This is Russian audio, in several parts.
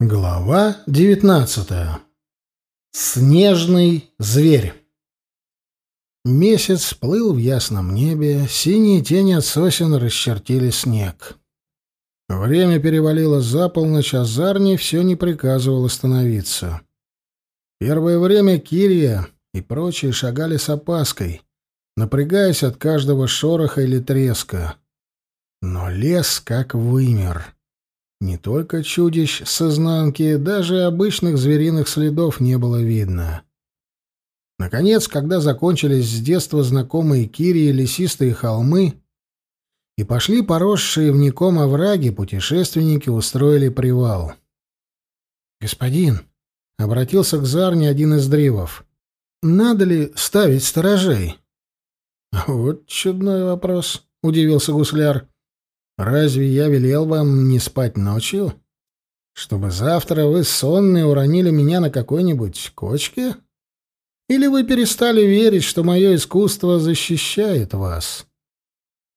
Глава девятнадцатая. Снежный зверь. Месяц плыл в ясном небе, синие тени от сосен расчертили снег. Время перевалило за полночь, а Зарни все не приказывал остановиться. Первое время Кирия и прочие шагали с опаской, напрягаясь от каждого шороха или треска. Но лес как вымер. Не только чудищ с изнанки, даже обычных звериных следов не было видно. Наконец, когда закончились с детства знакомые Кири лесистые холмы и пошли поросшие вником овраги, путешественники устроили привал. «Господин», — обратился к Зарне один из дривов, — «надо ли ставить сторожей?» «Вот чудной вопрос», — удивился гусляр. Разве я велел вам не спать ночью? Чтобы завтра вы сонные уронили меня на какой-нибудь кочке? Или вы перестали верить, что мое искусство защищает вас?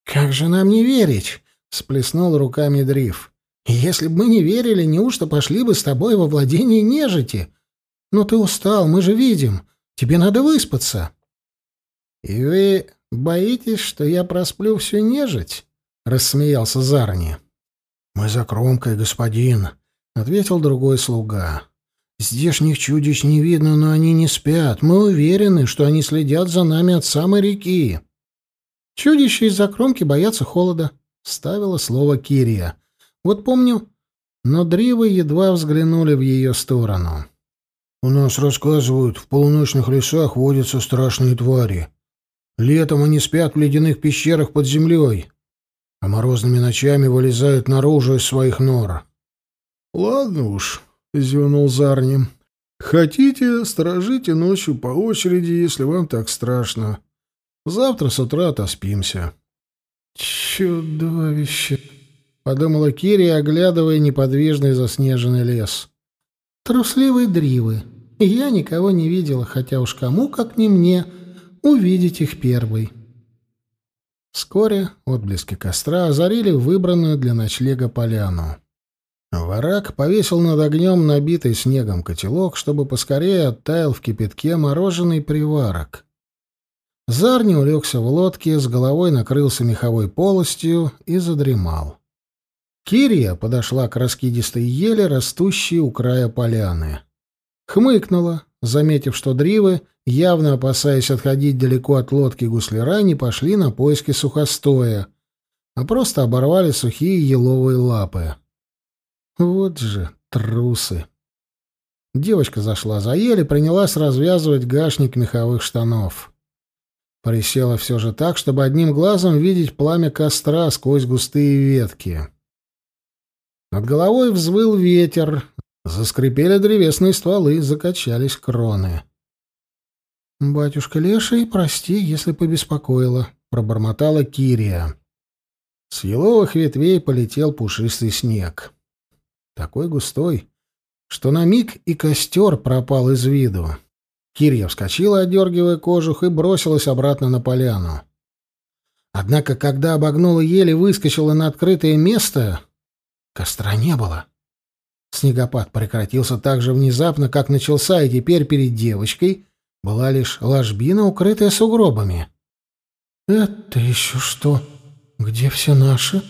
Как же нам не верить? Сплеснул руками Дриф. Если бы мы не верили, неужто пошли бы с тобой во владение нежити? Но ты устал, мы же видим. Тебе надо выспаться. И вы боитесь, что я просплю всю нежить? Рассмеялся Зарни. Мы за кромкой, господин, ответил другой слуга. Здешних чудищ не видно, но они не спят. Мы уверены, что они следят за нами от самой реки. Чудища из-за кромки боятся холода, ставила слово Кирия. Вот помню, но дривы едва взглянули в ее сторону. У нас рассказывают, в полуночных лесах водятся страшные твари. Летом они спят в ледяных пещерах под землей а морозными ночами вылезают наружу из своих нор. — Ладно уж, — зевнул Зарни. — Хотите, сторожите ночью по очереди, если вам так страшно. Завтра с утра отоспимся. — Чудовище! — подумала Кири, оглядывая неподвижный заснеженный лес. — Трусливые дривы. Я никого не видела, хотя уж кому, как не мне, увидеть их первой. — Вскоре отблески костра озарили выбранную для ночлега поляну. Варак повесил над огнем набитый снегом котелок, чтобы поскорее оттаял в кипятке мороженый приварок. Зарни улегся в лодке, с головой накрылся меховой полостью и задремал. Кирия подошла к раскидистой еле, растущей у края поляны. Хмыкнула, заметив, что дривы, явно опасаясь отходить далеко от лодки гусляра, не пошли на поиски сухостоя, а просто оборвали сухие еловые лапы. Вот же трусы! Девочка зашла за ель и принялась развязывать гашник меховых штанов. Присела все же так, чтобы одним глазом видеть пламя костра сквозь густые ветки. Над головой взвыл ветер, Заскрипели древесные стволы, закачались кроны. «Батюшка Леший, прости, если побеспокоила», — пробормотала Кирия. С еловых ветвей полетел пушистый снег. Такой густой, что на миг и костер пропал из виду. Кирия вскочила, одергивая кожух, и бросилась обратно на поляну. Однако, когда обогнула еле выскочила на открытое место, костра не было. Снегопад прекратился так же внезапно, как начался, и теперь перед девочкой была лишь ложбина, укрытая сугробами. «Это еще что? Где все наши?»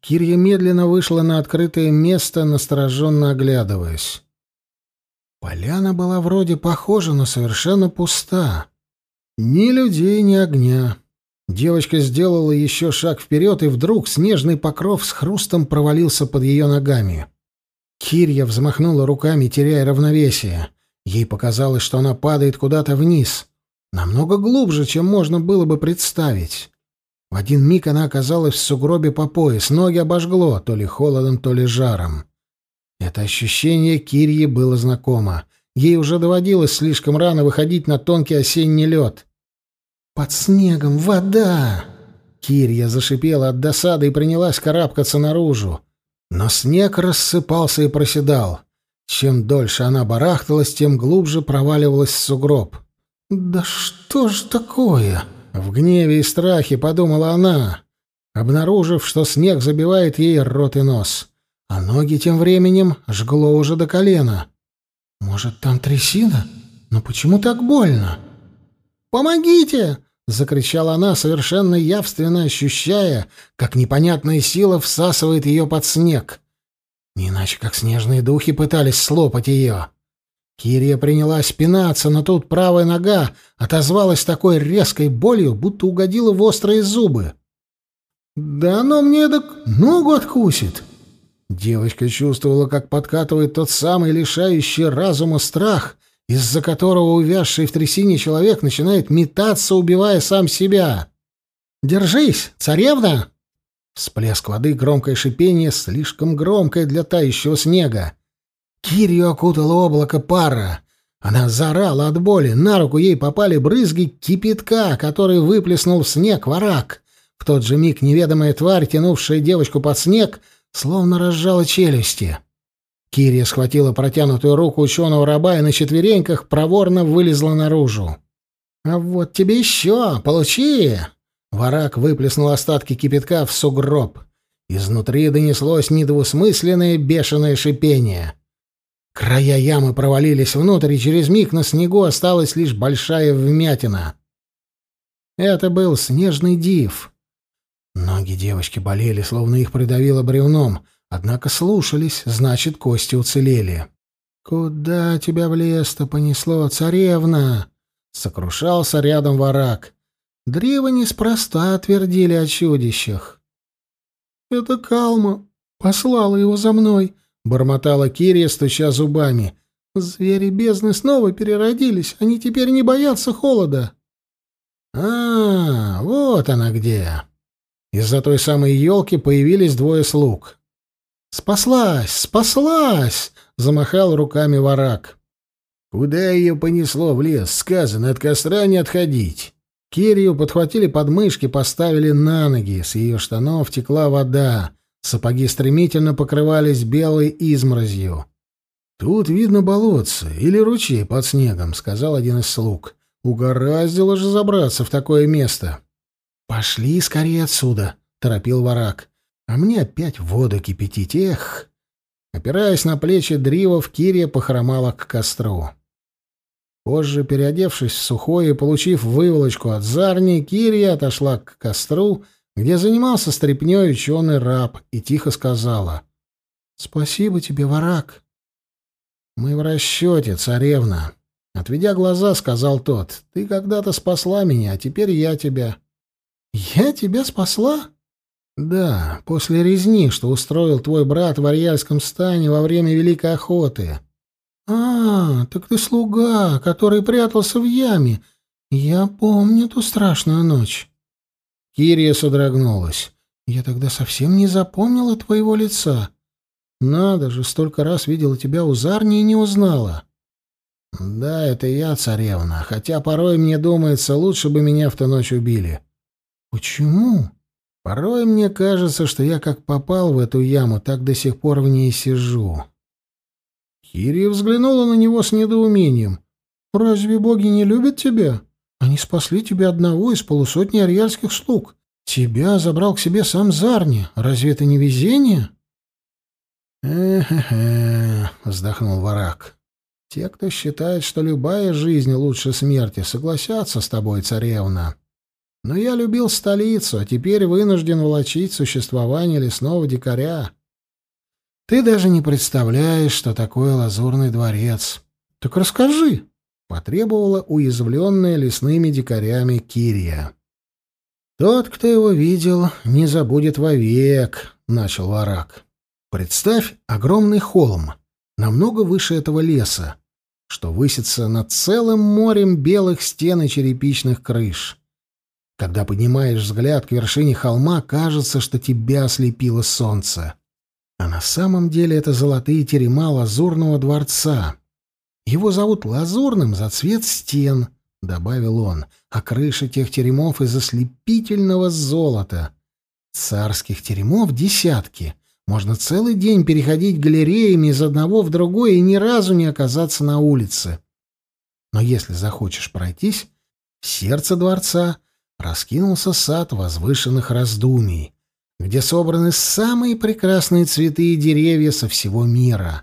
Кирья медленно вышла на открытое место, настороженно оглядываясь. Поляна была вроде похожа, но совершенно пуста. Ни людей, ни огня. Девочка сделала еще шаг вперед, и вдруг снежный покров с хрустом провалился под ее ногами. Кирья взмахнула руками, теряя равновесие. Ей показалось, что она падает куда-то вниз, намного глубже, чем можно было бы представить. В один миг она оказалась в сугробе по пояс, ноги обожгло, то ли холодом, то ли жаром. Это ощущение Кирье было знакомо. Ей уже доводилось слишком рано выходить на тонкий осенний лед. «Под снегом вода!» Кирья зашипела от досады и принялась карабкаться наружу. Но снег рассыпался и проседал. Чем дольше она барахталась, тем глубже проваливалась в сугроб. «Да что ж такое?» — в гневе и страхе подумала она, обнаружив, что снег забивает ей рот и нос. а ноги тем временем жгло уже до колена. «Может, там трясина? Но почему так больно?» «Помогите!» — закричала она, совершенно явственно ощущая, как непонятная сила всасывает ее под снег. Не иначе, как снежные духи пытались слопать ее. Кирия принялась пинаться, но тут правая нога отозвалась такой резкой болью, будто угодила в острые зубы. «Да оно мне так ногу откусит!» Девочка чувствовала, как подкатывает тот самый лишающий разума страх, из-за которого увязший в трясине человек начинает метаться, убивая сам себя. «Держись, царевна!» Всплеск воды, громкое шипение, слишком громкое для тающего снега. Кирью окутало облако пара. Она заорала от боли, на руку ей попали брызги кипятка, который выплеснул в снег ворак. В тот же миг неведомая тварь, тянувшая девочку под снег, словно разжала челюсти. Кирия схватила протянутую руку ученого раба и на четвереньках проворно вылезла наружу. «А вот тебе еще! Получи!» Варак выплеснул остатки кипятка в сугроб. Изнутри донеслось недвусмысленное бешеное шипение. Края ямы провалились внутрь, и через миг на снегу осталась лишь большая вмятина. Это был снежный див. Ноги девочки болели, словно их придавило бревном, однако слушались, значит, кости уцелели. «Куда тебя в лес-то понесло, царевна?» — сокрушался рядом ворак. Древо неспроста твердили о чудищах. «Это Калма послала его за мной», — бормотала Кирия, стуча зубами. «Звери бездны снова переродились, они теперь не боятся холода». «А, вот она где!» Из-за той самой елки появились двое слуг. «Спаслась! Спаслась!» — замахал руками ворак. «Куда ее понесло в лес? Сказано, от костра не отходить». Кирию подхватили подмышки, поставили на ноги. С ее штанов текла вода. Сапоги стремительно покрывались белой изморозью. «Тут видно болотце или ручей под снегом», — сказал один из слуг. «Угораздило же забраться в такое место». «Пошли скорее отсюда», — торопил ворак. «А мне опять воду кипятить, эх!» Опираясь на плечи Дривов, Кирия похромала к костру. Позже, переодевшись в сухое и получив выволочку от Зарни, Кирия отошла к костру, где занимался стряпнёй ученый раб, и тихо сказала «Спасибо тебе, ворак». «Мы в расчете, царевна». Отведя глаза, сказал тот, «Ты когда-то спасла меня, а теперь я тебя». «Я тебя спасла?» «Да, после резни, что устроил твой брат в Арьяльском стане во время Великой Охоты». «А, так ты слуга, который прятался в яме. Я помню ту страшную ночь». Кирия содрогнулась. «Я тогда совсем не запомнила твоего лица. Надо же, столько раз видела тебя у Зарни и не узнала». «Да, это я, царевна, хотя порой мне думается, лучше бы меня в ту ночь убили». «Почему?» «Порой мне кажется, что я как попал в эту яму, так до сих пор в ней сижу». Кирия взглянула на него с недоумением. «Разве боги не любят тебя? Они спасли тебя одного из полусотни арьяльских слуг. Тебя забрал к себе сам Зарни. Разве это не везение?» «Эх-эх-эх», — вздохнул Варак. «Те, кто считает, что любая жизнь лучше смерти, согласятся с тобой, царевна. Но я любил столицу, а теперь вынужден волочить существование лесного дикаря. Ты даже не представляешь, что такое лазурный дворец. Так расскажи, потребовала уязвленная лесными дикарями Кирия. Тот, кто его видел, не забудет вовек, начал Варак. Представь огромный холм, намного выше этого леса, что высится над целым морем белых стен и черепичных крыш. Когда поднимаешь взгляд к вершине холма, кажется, что тебя ослепило солнце. А на самом деле это золотые терема лазурного дворца. Его зовут Лазурным за цвет стен, — добавил он, — а крыши тех теремов из ослепительного золота. Царских теремов десятки. Можно целый день переходить галереями из одного в другой и ни разу не оказаться на улице. Но если захочешь пройтись, сердце дворца раскинулся сад возвышенных раздумий, где собраны самые прекрасные цветы и деревья со всего мира.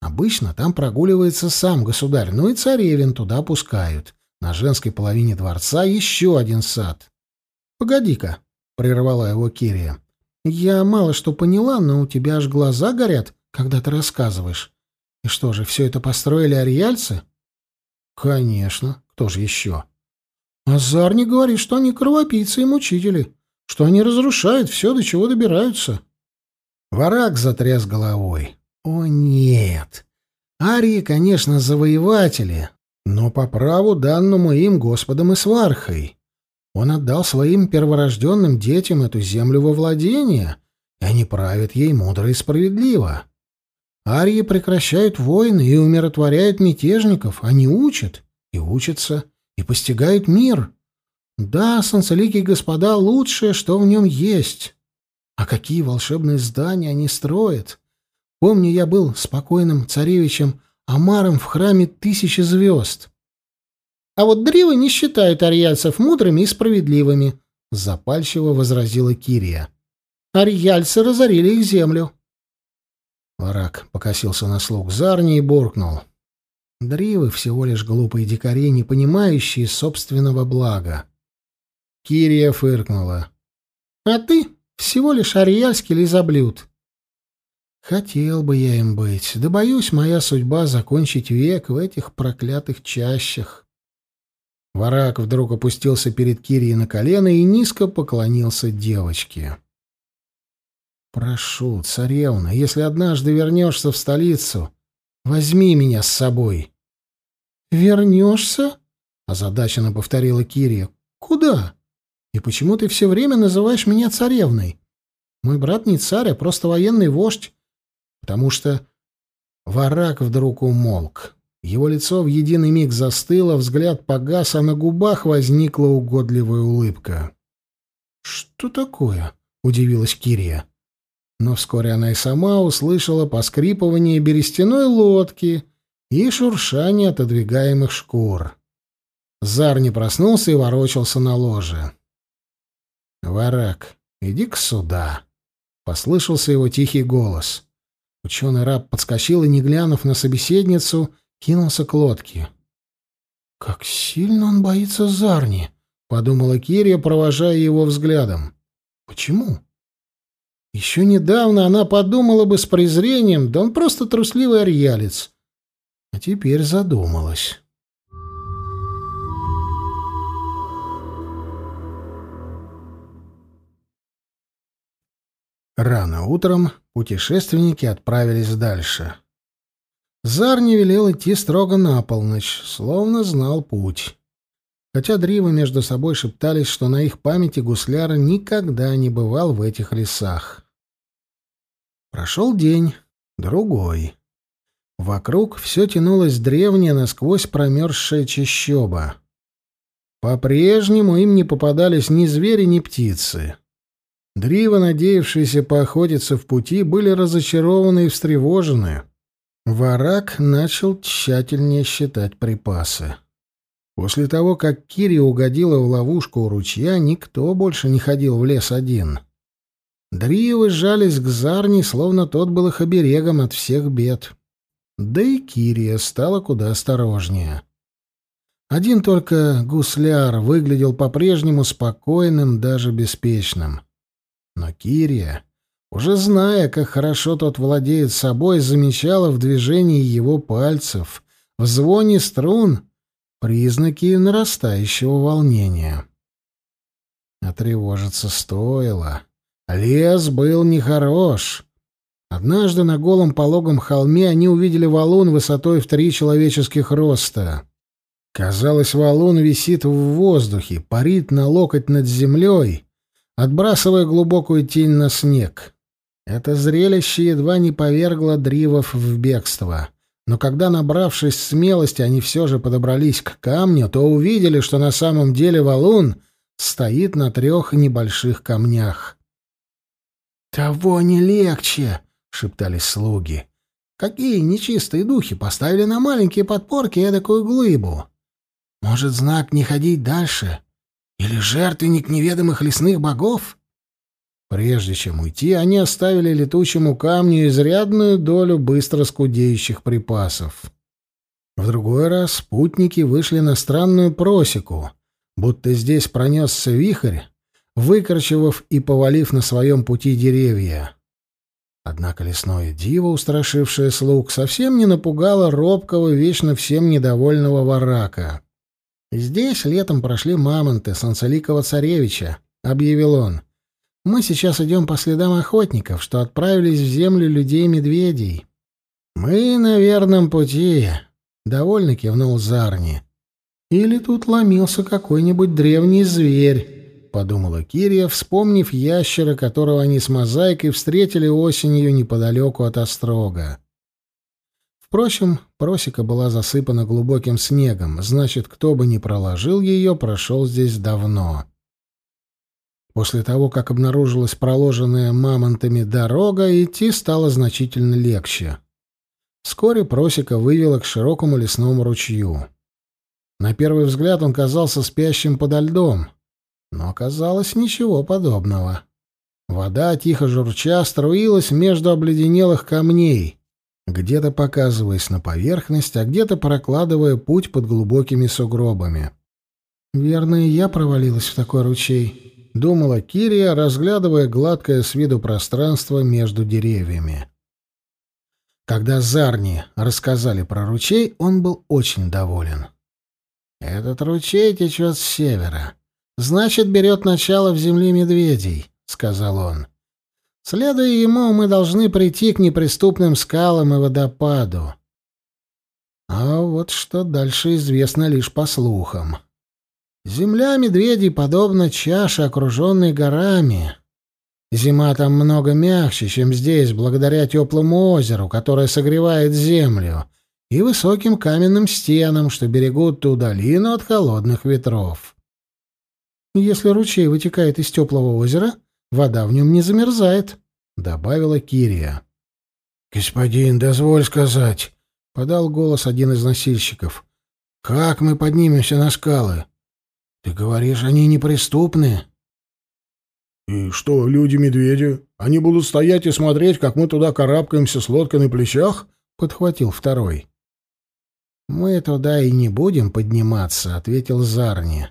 Обычно там прогуливается сам государь, ну и царевин туда пускают. На женской половине дворца еще один сад. «Погоди-ка», — прервала его Кирия. «Я мало что поняла, но у тебя аж глаза горят, когда ты рассказываешь. И что же, все это построили ариальцы?» «Конечно. Кто же еще?» «Азарни говорит, что они кровопийцы и мучители, что они разрушают все, до чего добираются». Варак затряс головой. «О, нет! Арии, конечно, завоеватели, но по праву данному им Господом и Свархой. Он отдал своим перворожденным детям эту землю во владение, и они правят ей мудро и справедливо. Арии прекращают войны и умиротворяют мятежников, они учат и учатся, и постигают мир. Да, солнцеликие господа, лучшее, что в нем есть. А какие волшебные здания они строят! Помню, я был спокойным царевичем Амаром в храме тысячи звезд. А вот дривы не считают ариальцев мудрыми и справедливыми, — запальчиво возразила Кирия. Ариальцы разорили их землю. Варак покосился на слуг Зарни и буркнул. Дривы всего лишь глупые дикари, не понимающие собственного блага. Кирия фыркнула. — А ты всего лишь ариальский лизоблюд. Хотел бы я им быть, да боюсь, моя судьба закончить век в этих проклятых чащах. Варак вдруг опустился перед Кирией на колено и низко поклонился девочке. «Прошу, царевна, если однажды вернешься в столицу, возьми меня с собой». «Вернешься?» — озадаченно повторила Кирия. «Куда? И почему ты все время называешь меня царевной? Мой брат не царь, а просто военный вождь, потому что Варак вдруг умолк. Его лицо в единый миг застыло, взгляд погас, а на губах возникла угодливая улыбка. «Что такое?» — удивилась Кирия. Но вскоре она и сама услышала поскрипывание берестяной лодки и шуршание отодвигаемых шкур. Зар не проснулся и ворочался на ложе. «Варак, иди-ка сюда!» — послышался его тихий голос. Ученый раб подскочил и, не глянув на собеседницу, кинулся к лодке. «Как сильно он боится Зарни!» — подумала Кирия, провожая его взглядом. «Почему?» Еще недавно она подумала бы с презрением, да он просто трусливый арьялец. А теперь задумалась. Рано утром путешественники отправились дальше. Зар не велел идти строго на полночь, словно знал путь. Хотя дривы между собой шептались, что на их памяти гусляр никогда не бывал в этих лесах. Прошел день, другой. Вокруг все тянулось древняя, насквозь промерзшая чащоба. По-прежнему им не попадались ни звери, ни птицы. Дрива, надеявшиеся поохотиться в пути, были разочарованы и встревожены. Варак начал тщательнее считать припасы. После того, как Кири угодила в ловушку у ручья, никто больше не ходил в лес один. Дривы сжались к Зарни, словно тот был их оберегом от всех бед. Да и Кирия стала куда осторожнее. Один только гусляр выглядел по-прежнему спокойным, даже беспечным. Но Кирия, уже зная, как хорошо тот владеет собой, замечала в движении его пальцев, в звоне струн, признаки нарастающего волнения. А стоило. Лес был нехорош. Однажды на голом пологом холме они увидели валун высотой в три человеческих роста. Казалось, валун висит в воздухе, парит на локоть над землей, отбрасывая глубокую тень на снег. Это зрелище едва не повергло Дривов в бегство. Но когда, набравшись смелости, они все же подобрались к камню, то увидели, что на самом деле валун стоит на трех небольших камнях. «Того не легче!» — шептались слуги. «Какие нечистые духи поставили на маленькие подпорки эдакую глыбу? Может, знак не ходить дальше? Или жертвенник неведомых лесных богов?» Прежде чем уйти, они оставили летучему камню изрядную долю быстро скудеющих припасов. В другой раз спутники вышли на странную просеку, будто здесь пронесся вихрь, выкорчевав и повалив на своем пути деревья. Однако лесное диво, устрашившее слуг, совсем не напугало робкого, вечно всем недовольного варака. «Здесь летом прошли мамонты Санцеликова царевича», — объявил он. Мы сейчас идем по следам охотников, что отправились в землю людей-медведей. Мы на верном пути, довольно кивнул Зарни. Или тут ломился какой-нибудь древний зверь, подумала Кирия, вспомнив ящера, которого они с мозаикой встретили осенью неподалеку от острога. Впрочем, просека была засыпана глубоким снегом, значит, кто бы ни проложил ее, прошел здесь давно. После того, как обнаружилась проложенная мамонтами дорога, идти стало значительно легче. Вскоре просека вывела к широкому лесному ручью. На первый взгляд он казался спящим подо льдом, но оказалось ничего подобного. Вода, тихо журча, струилась между обледенелых камней, где-то показываясь на поверхность, а где-то прокладывая путь под глубокими сугробами. «Верно, и я провалилась в такой ручей», — думала Кирия, разглядывая гладкое с виду пространство между деревьями. Когда Зарни рассказали про ручей, он был очень доволен. «Этот ручей течет с севера. Значит, берет начало в земле медведей», — сказал он. «Следуя ему, мы должны прийти к неприступным скалам и водопаду». А вот что дальше известно лишь по слухам. Земля медведей подобна чаше, окруженной горами. Зима там много мягче, чем здесь, благодаря теплому озеру, которое согревает землю, и высоким каменным стенам, что берегут ту долину от холодных ветров. «Если ручей вытекает из теплого озера, вода в нем не замерзает», — добавила Кирия. «Господин, дозволь сказать», — подал голос один из носильщиков. «Как мы поднимемся на скалы?» Ты говоришь, они неприступны? И что, люди-медведи? Они будут стоять и смотреть, как мы туда карабкаемся с лодкой на плечах? Подхватил второй. Мы туда и не будем подниматься, ответил Зарни.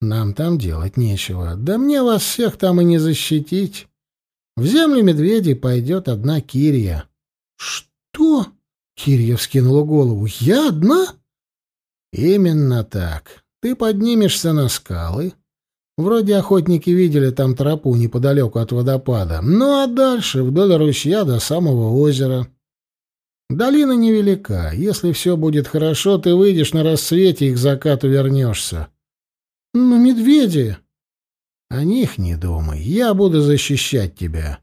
Нам там делать нечего. Да мне вас всех там и не защитить. В землю медведей пойдет одна Кирия. Что? Кирия вскинула голову. Я одна? Именно так. Ты поднимешься на скалы. Вроде охотники видели там тропу неподалеку от водопада. Ну а дальше вдоль ручья до самого озера. Долина невелика. Если все будет хорошо, ты выйдешь на рассвете и к закату вернешься. Но медведи... О них не думай. Я буду защищать тебя.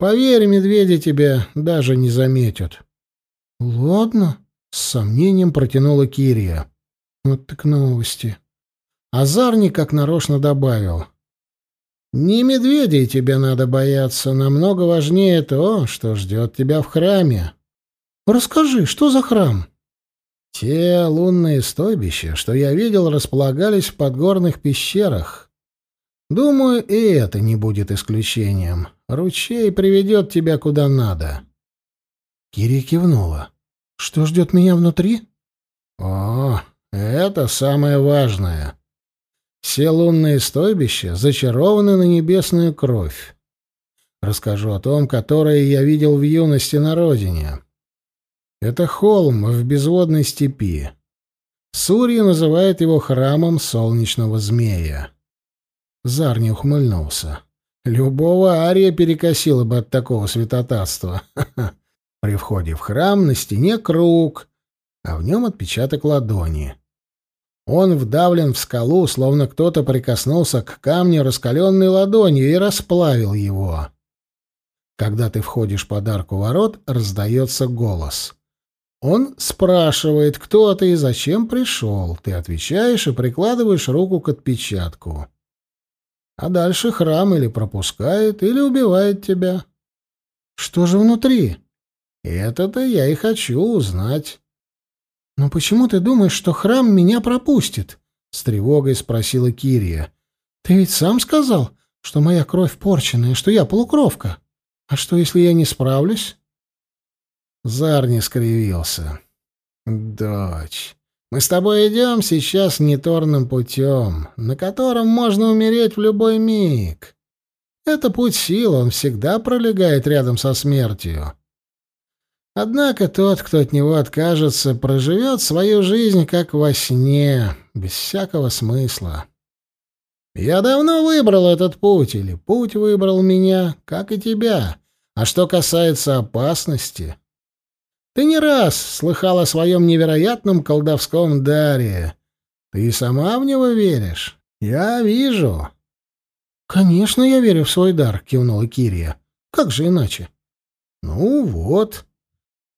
Поверь, медведи тебя даже не заметят. — Ладно, — с сомнением протянула Кирия. Вот так новости. Азарни как нарочно добавил. «Не медведей тебе надо бояться, намного важнее то, что ждет тебя в храме». «Расскажи, что за храм?» «Те лунные стойбища, что я видел, располагались в подгорных пещерах. Думаю, и это не будет исключением. Ручей приведет тебя куда надо». Кири кивнула. «Что ждет меня внутри?» «О, это самое важное. Все лунные стойбища зачарованы на небесную кровь. Расскажу о том, которое я видел в юности на родине. Это холм в безводной степи. Сурья называет его храмом солнечного змея. Зар не ухмыльнулся. Любого ария перекосило бы от такого святотатства. При входе в храм на стене круг, а в нем отпечаток ладони. Он вдавлен в скалу, словно кто-то прикоснулся к камню раскаленной ладонью и расплавил его. Когда ты входишь под арку ворот, раздается голос. Он спрашивает, кто ты и зачем пришел. Ты отвечаешь и прикладываешь руку к отпечатку. А дальше храм или пропускает, или убивает тебя. Что же внутри? Это-то я и хочу узнать. «Но почему ты думаешь, что храм меня пропустит?» — с тревогой спросила Кирия. «Ты ведь сам сказал, что моя кровь порченная, что я полукровка. А что, если я не справлюсь? Зарни скривился. «Дочь, мы с тобой идем сейчас неторным путем, на котором можно умереть в любой миг. Это путь сил, он всегда пролегает рядом со смертью. Однако тот, кто от него откажется, проживет свою жизнь как во сне, без всякого смысла. Я давно выбрал этот путь, или путь выбрал меня, как и тебя. А что касается опасности, ты не раз слыхал о своем невероятном колдовском даре. Ты сама в него веришь. Я вижу. Конечно, я верю в свой дар, кивнула Кирия. Как же иначе? Ну вот.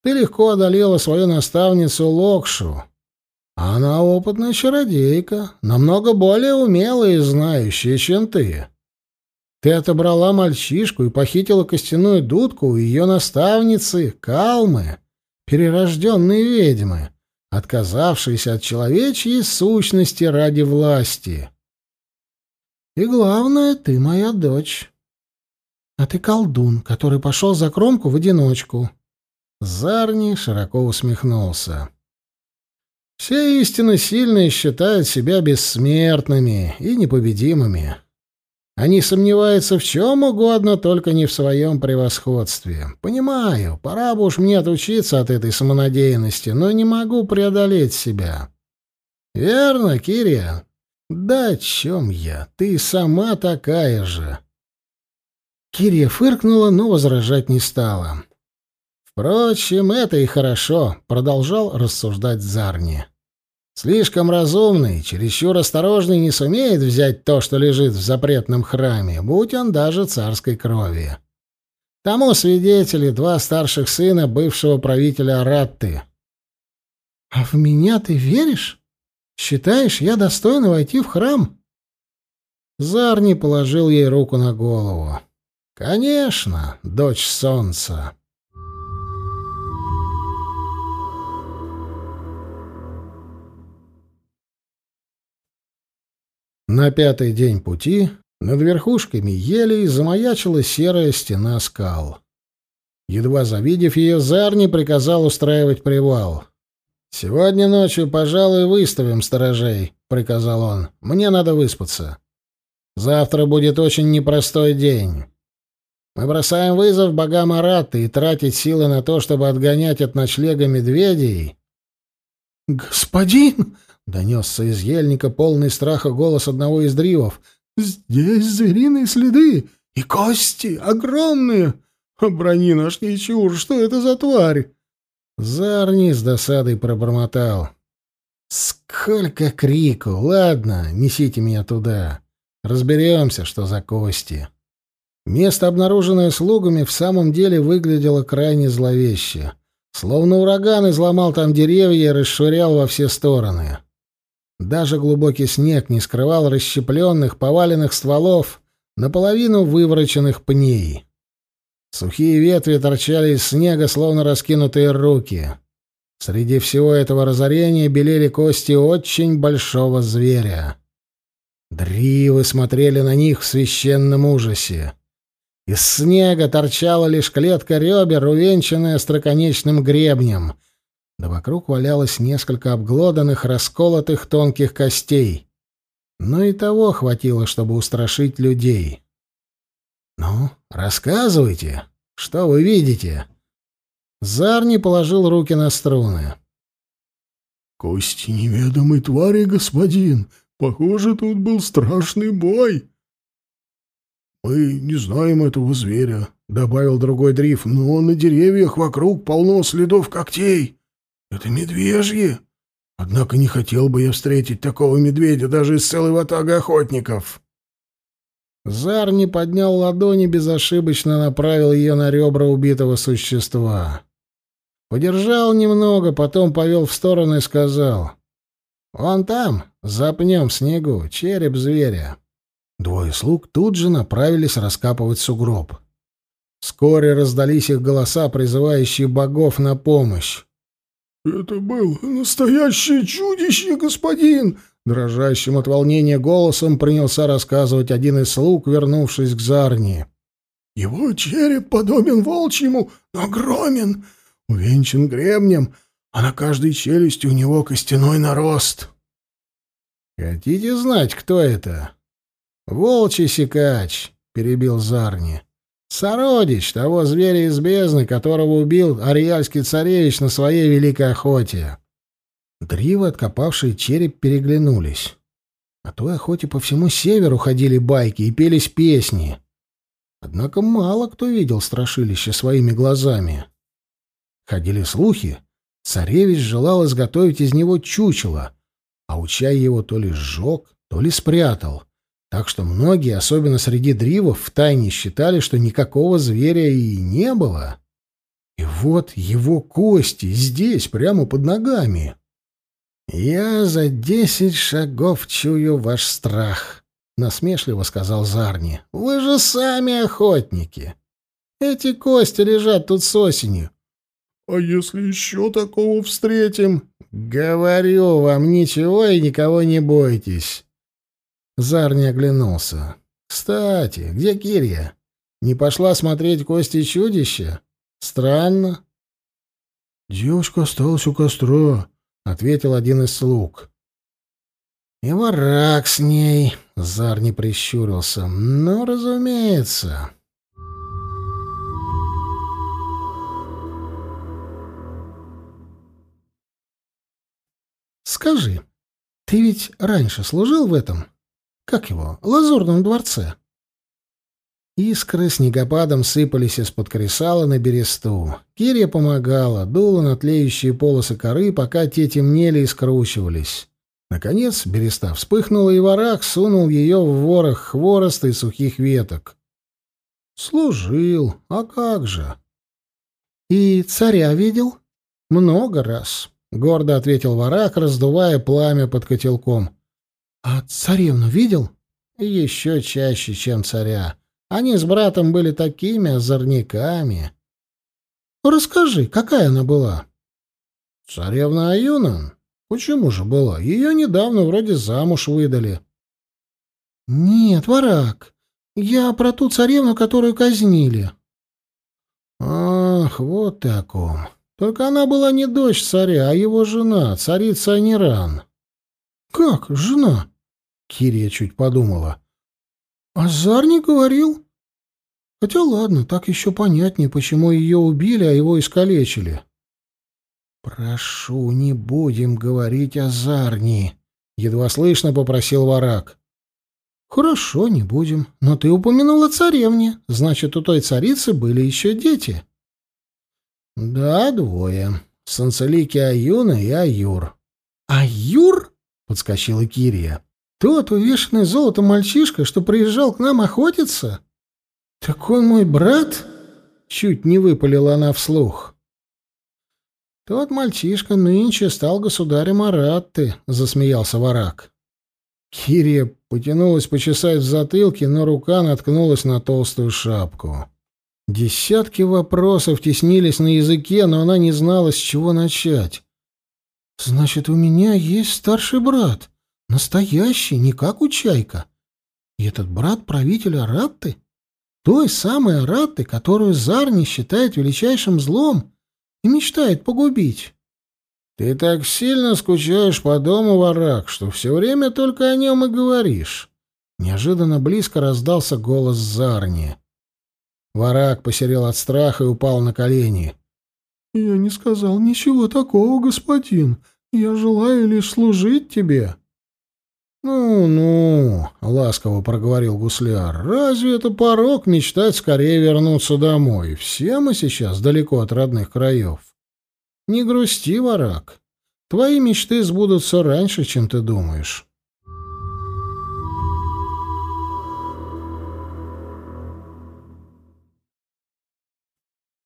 Ты легко одолела свою наставницу Локшу. Она опытная чародейка, намного более умелая и знающая, чем ты. Ты отобрала мальчишку и похитила костяную дудку у ее наставницы Калмы перерожденные ведьмы, отказавшиеся от человечьей сущности ради власти. И главное, ты моя дочь. А ты колдун, который пошел за кромку в одиночку. Зарни широко усмехнулся. Все истинно сильные считают себя бессмертными и непобедимыми. Они сомневаются в чем угодно, только не в своем превосходстве. Понимаю, пора бы уж мне отучиться от этой самонадеянности, но не могу преодолеть себя. Верно, Кирия? Да о чем я? Ты сама такая же. Кирия фыркнула, но возражать не стала. Впрочем, это и хорошо, продолжал рассуждать Зарни. Слишком разумный, чересчур осторожный не сумеет взять то, что лежит в запретном храме, будь он даже царской крови. Тому свидетели два старших сына бывшего правителя Аратты. — А в меня ты веришь? Считаешь, я достойна войти в храм? Зарни положил ей руку на голову. — Конечно, дочь солнца. На пятый день пути над верхушками елей замаячила серая стена скал. Едва завидев ее, Зарни приказал устраивать привал. «Сегодня ночью, пожалуй, выставим сторожей», — приказал он. «Мне надо выспаться. Завтра будет очень непростой день. Мы бросаем вызов богам Аратты и тратить силы на то, чтобы отгонять от ночлега медведей». «Господин!» — донесся из ельника полный страха голос одного из дривов. «Здесь звериные следы и кости огромные! Оброни наш нечур, что это за тварь?» Зарни с досадой пробормотал. «Сколько крику! Ладно, несите меня туда. Разберемся, что за кости». Место, обнаруженное слугами, в самом деле выглядело крайне зловеще. Словно ураган изломал там деревья и расшвырял во все стороны. Даже глубокий снег не скрывал расщепленных, поваленных стволов, наполовину вывороченных пней. Сухие ветви торчали из снега, словно раскинутые руки. Среди всего этого разорения белели кости очень большого зверя. Дривы смотрели на них в священном ужасе. Из снега торчала лишь клетка ребер, увенчанная остроконечным гребнем — да вокруг валялось несколько обглоданных, расколотых тонких костей. Но и того хватило, чтобы устрашить людей. «Ну, рассказывайте, что вы видите?» Зарни положил руки на струны. «Кости неведомой твари, господин. Похоже, тут был страшный бой». «Мы не знаем этого зверя», — добавил другой дриф, — «но на деревьях вокруг полно следов когтей». Это медвежьи. Однако не хотел бы я встретить такого медведя даже из целой ватага охотников. Зар не поднял ладони, безошибочно направил ее на ребра убитого существа. Подержал немного, потом повел в сторону и сказал. «Вон там, за пнем снегу, череп зверя». Двое слуг тут же направились раскапывать сугроб. Вскоре раздались их голоса, призывающие богов на помощь. «Это был настоящее чудище, господин!» Дрожащим от волнения голосом принялся рассказывать один из слуг, вернувшись к Зарни. «Его череп подобен волчьему, но огромен, увенчан гребнем, а на каждой челюсти у него костяной нарост». «Хотите знать, кто это?» «Волчий сикач», — перебил Зарни. «Сородич того зверя из бездны, которого убил Ариальский царевич на своей великой охоте». Дривы, откопавшие череп, переглянулись. О той охоте по всему северу ходили байки и пелись песни. Однако мало кто видел страшилище своими глазами. Ходили слухи, царевич желал изготовить из него чучело, а Учай его то ли сжег, то ли спрятал. Так что многие, особенно среди дривов, втайне считали, что никакого зверя и не было. И вот его кости здесь, прямо под ногами. «Я за десять шагов чую ваш страх», — насмешливо сказал Зарни. «Вы же сами охотники. Эти кости лежат тут с осенью». «А если еще такого встретим?» «Говорю вам, ничего и никого не бойтесь». Зарни оглянулся. «Кстати, где Кирья? Не пошла смотреть кости чудища? Странно». «Девушка осталась у костра», ответил один из слуг. И враг с ней, Зар не прищурился. Ну, разумеется. Скажи, ты ведь раньше служил в этом, как его, лазурном дворце? Искры снегопадом сыпались из-под кресала на бересту. Кирия помогала, дула на тлеющие полосы коры, пока те темнели и скручивались. Наконец береста вспыхнула, и ворак сунул ее в ворох хвороста и сухих веток. «Служил, а как же?» «И царя видел?» «Много раз», — гордо ответил ворак, раздувая пламя под котелком. «А царевну видел?» «Еще чаще, чем царя». Они с братом были такими озорниками. Расскажи, какая она была? Царевна Аюна? Почему же была? Ее недавно вроде замуж выдали. Нет, Варак, я про ту царевну, которую казнили. Ах, вот ты о ком. Только она была не дочь царя, а его жена, царица Аниран. Как жена? Кирия чуть подумала. Азар не говорил. Хотя ладно, так еще понятнее, почему ее убили, а его искалечили. «Прошу, не будем говорить о Зарни», — едва слышно попросил Варак. «Хорошо, не будем. Но ты упомянула царевне. Значит, у той царицы были еще дети». «Да, двое. Санцелики Аюна и Аюр». «Аюр?» — подскочила Кирия. Тот увешанный золотом мальчишка, что приезжал к нам охотиться? Так он мой брат? Чуть не выпалила она вслух. Тот мальчишка нынче стал государем Аратты, засмеялся Варак. Кирия потянулась почесать в затылке, но рука наткнулась на толстую шапку. Десятки вопросов теснились на языке, но она не знала, с чего начать. «Значит, у меня есть старший брат?» Настоящий, не как у Чайка. И этот брат правителя Ратты, той самой Ратты, которую Зарни считает величайшим злом и мечтает погубить. Ты так сильно скучаешь по дому, Варак, что все время только о нем и говоришь. Неожиданно близко раздался голос Зарни. Варак посерел от страха и упал на колени. «Я не сказал ничего такого, господин. Я желаю лишь служить тебе». «Ну-ну», — ласково проговорил гусляр, — «разве это порог мечтать скорее вернуться домой? Все мы сейчас далеко от родных краев. Не грусти, ворак. Твои мечты сбудутся раньше, чем ты думаешь».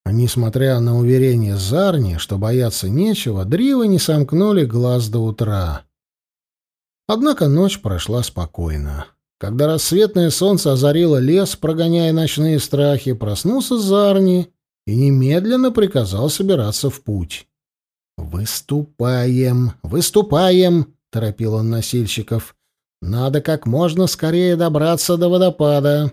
Несмотря на уверение Зарни, что бояться нечего, дривы не сомкнули глаз до утра. Однако ночь прошла спокойно. Когда рассветное солнце озарило лес, прогоняя ночные страхи, проснулся Зарни и немедленно приказал собираться в путь. «Выступаем! Выступаем!» — торопил он носильщиков. «Надо как можно скорее добраться до водопада».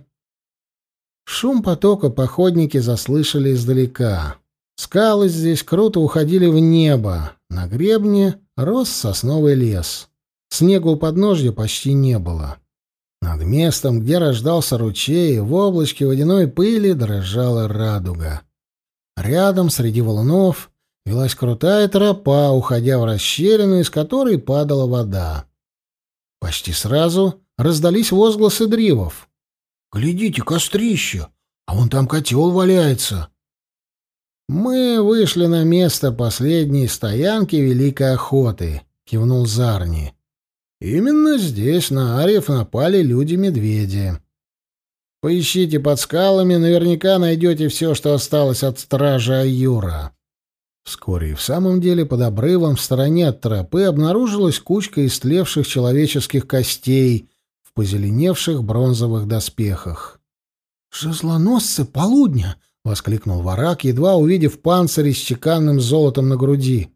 Шум потока походники заслышали издалека. Скалы здесь круто уходили в небо. На гребне рос сосновый лес. Снега у подножья почти не было. Над местом, где рождался ручей, в облачке водяной пыли дрожала радуга. Рядом, среди валунов, велась крутая тропа, уходя в расщелину, из которой падала вода. Почти сразу раздались возгласы дривов. «Глядите, кострище! А вон там котел валяется!» «Мы вышли на место последней стоянки Великой Охоты», — кивнул Зарни. «Именно здесь на Арьев напали люди-медведи. Поищите под скалами, наверняка найдете все, что осталось от стража Аюра». Вскоре и в самом деле под обрывом в стороне от тропы обнаружилась кучка истлевших человеческих костей в позеленевших бронзовых доспехах. «Жезлоносцы полудня!» — воскликнул Варак, едва увидев панцирь с чеканным золотом на груди.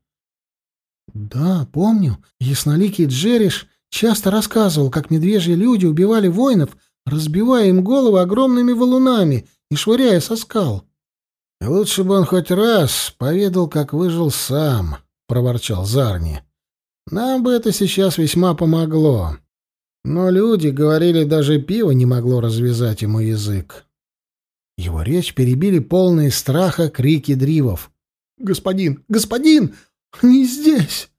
«Да, помню. Ясноликий Джериш часто рассказывал, как медвежьи люди убивали воинов, разбивая им головы огромными валунами и швыряя со скал». «Лучше бы он хоть раз поведал, как выжил сам», — проворчал Зарни. «Нам бы это сейчас весьма помогло. Но люди говорили, даже пиво не могло развязать ему язык». Его речь перебили полные страха крики дривов. «Господин! Господин! Не здесь!»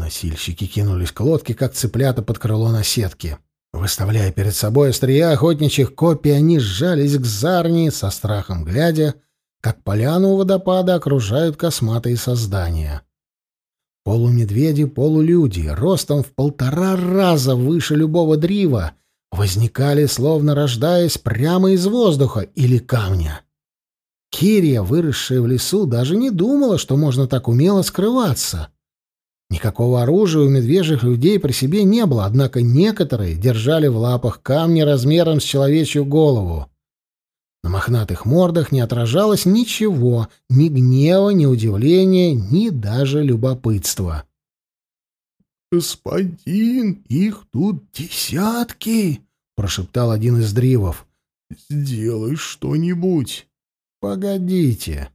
Носильщики кинулись к лодке, как цыплята под крыло на сетке. Выставляя перед собой острия охотничьих копий, они сжались к Зарни со страхом глядя, как поляну у водопада окружают косматые создания. Полумедведи, полулюди, ростом в полтора раза выше любого дрива, возникали, словно рождаясь прямо из воздуха или камня. Кирия, выросшая в лесу, даже не думала, что можно так умело скрываться. Никакого оружия у медвежьих людей при себе не было, однако некоторые держали в лапах камни размером с человечью голову. На мохнатых мордах не отражалось ничего, ни гнева, ни удивления, ни даже любопытства. «Господин, их тут десятки!» — прошептал один из дривов. «Сделай что-нибудь!» «Погодите!»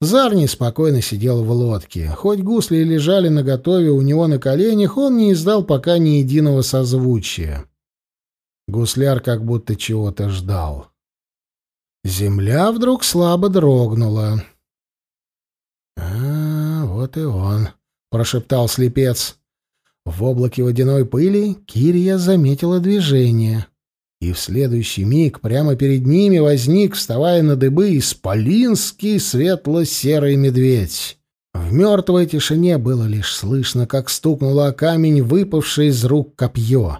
Зарни спокойно сидел в лодке. Хоть гусли лежали наготове у него на коленях, он не издал пока ни единого созвучия. Гусляр как будто чего-то ждал. Земля вдруг слабо дрогнула. «А, вот и он», — прошептал слепец. В облаке водяной пыли Кирия заметила движение. И в следующий миг прямо перед ними возник, вставая на дыбы, исполинский светло-серый медведь. В мертвой тишине было лишь слышно, как стукнуло о камень, выпавший из рук копье.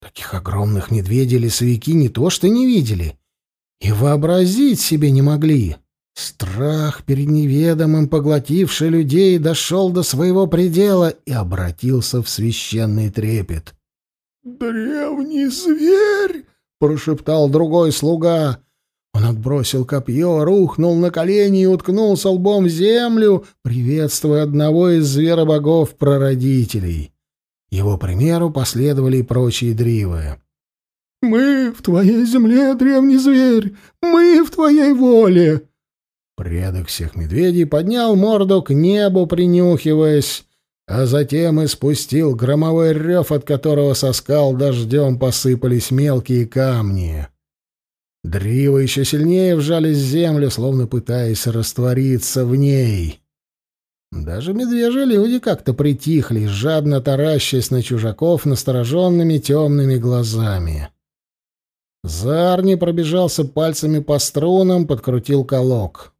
Таких огромных медведей лесовики не то что не видели, и вообразить себе не могли. Страх перед неведомым, поглотивший людей, дошел до своего предела и обратился в священный трепет. «Древний зверь!» — прошептал другой слуга. Он отбросил копье, рухнул на колени и уткнулся лбом в землю, приветствуя одного из зверобогов-прародителей. Его примеру последовали и прочие дривы. «Мы в твоей земле, древний зверь! Мы в твоей воле!» Предок всех медведей поднял морду к небу, принюхиваясь, а затем и спустил громовой рев, от которого со скал дождем посыпались мелкие камни. Дривы еще сильнее вжались в землю, словно пытаясь раствориться в ней. Даже медвежьи люди как-то притихли, жадно таращась на чужаков настороженными темными глазами. Зарни пробежался пальцами по струнам, подкрутил колок.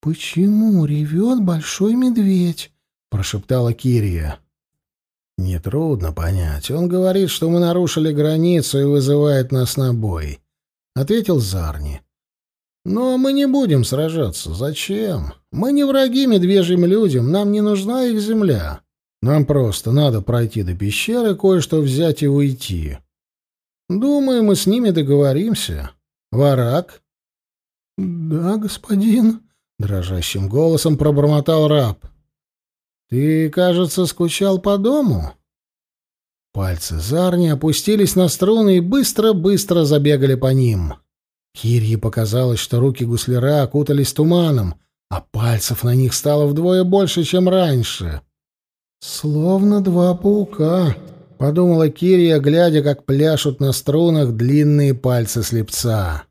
«Почему ревет большой медведь?» — прошептала Кирия. «Нетрудно понять. Он говорит, что мы нарушили границу и вызывает нас на бой», — ответил Зарни. «Но мы не будем сражаться. Зачем? Мы не враги медвежьим людям, нам не нужна их земля. Нам просто надо пройти до пещеры, кое-что взять и уйти. Думаю, мы с ними договоримся. Варак? Да, господин, дрожащим голосом пробормотал раб. Ты, кажется, скучал по дому?» Пальцы Зарни опустились на струны и быстро-быстро забегали по ним. Кирье показалось, что руки гусляра окутались туманом, а пальцев на них стало вдвое больше, чем раньше. «Словно два паука», — подумала Кирия, глядя, как пляшут на струнах длинные пальцы слепца.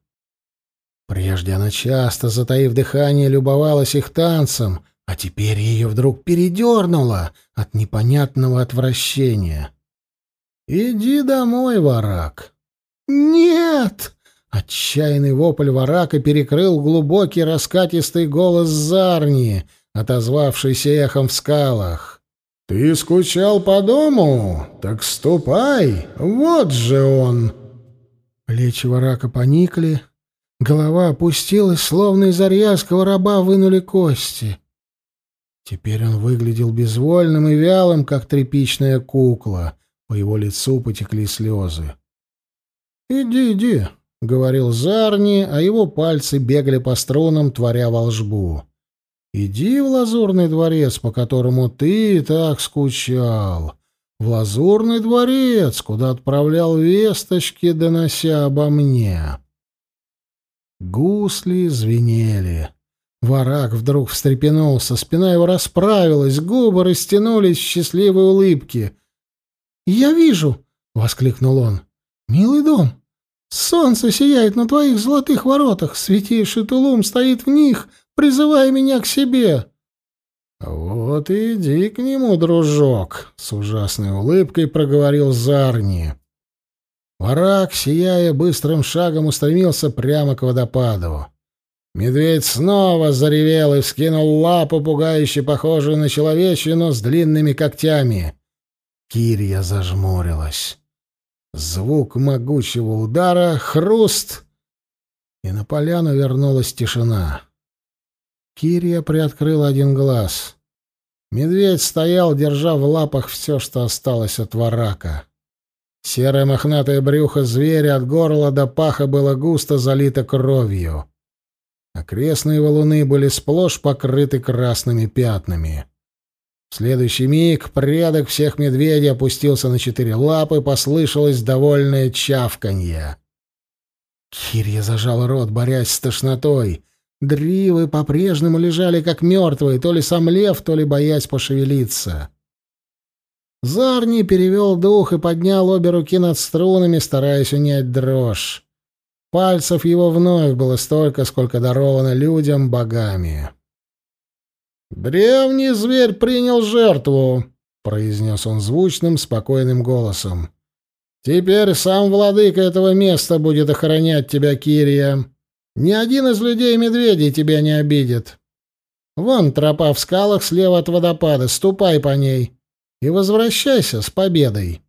Прежде она часто, затаив дыхание, любовалась их танцем, а теперь ее вдруг передернуло от непонятного отвращения. «Иди домой, Варак!» «Нет!» Отчаянный вопль Варака перекрыл глубокий раскатистый голос Зарни, отозвавшийся эхом в скалах. «Ты скучал по дому? Так ступай! Вот же он!» Плечи Варака поникли, голова опустилась, словно из арьяского раба вынули кости. Теперь он выглядел безвольным и вялым, как тряпичная кукла. По его лицу потекли слезы. «Иди, иди», — говорил Зарни, а его пальцы бегали по струнам, творя волжбу. «Иди в лазурный дворец, по которому ты так скучал. В лазурный дворец, куда отправлял весточки, донося обо мне». Гусли звенели. Варак вдруг встрепенулся, спина его расправилась, губы растянулись в счастливой улыбке. «Я вижу!» — воскликнул он. «Милый дом! Солнце сияет на твоих золотых воротах, святейший Тулум стоит в них, призывая меня к себе!» «Вот иди к нему, дружок!» — с ужасной улыбкой проговорил Зарни. Варак, сияя быстрым шагом, устремился прямо к водопаду. Медведь снова заревел и вскинул лапу, пугающе похожую на человечью, но с длинными когтями. Кирия зажмурилась. Звук могучего удара, хруст, и на поляну вернулась тишина. Кирия приоткрыл один глаз. Медведь стоял, держа в лапах все, что осталось от варака. Серое мохнатое брюхо зверя от горла до паха было густо залито кровью. Окрестные валуны были сплошь покрыты красными пятнами. В следующий миг предок всех медведей опустился на четыре лапы, послышалось довольное чавканье. Кирья зажал рот, борясь с тошнотой. Дривы по-прежнему лежали как мертвые, то ли сам лев, то ли боясь пошевелиться. Зарни перевел дух и поднял обе руки над струнами, стараясь унять дрожь. Пальцев его вновь было столько, сколько даровано людям богами. «Древний зверь принял жертву», — произнес он звучным, спокойным голосом. «Теперь сам владыка этого места будет охранять тебя, Кирия. Ни один из людей-медведей тебя не обидит. Вон тропа в скалах слева от водопада, ступай по ней и возвращайся с победой».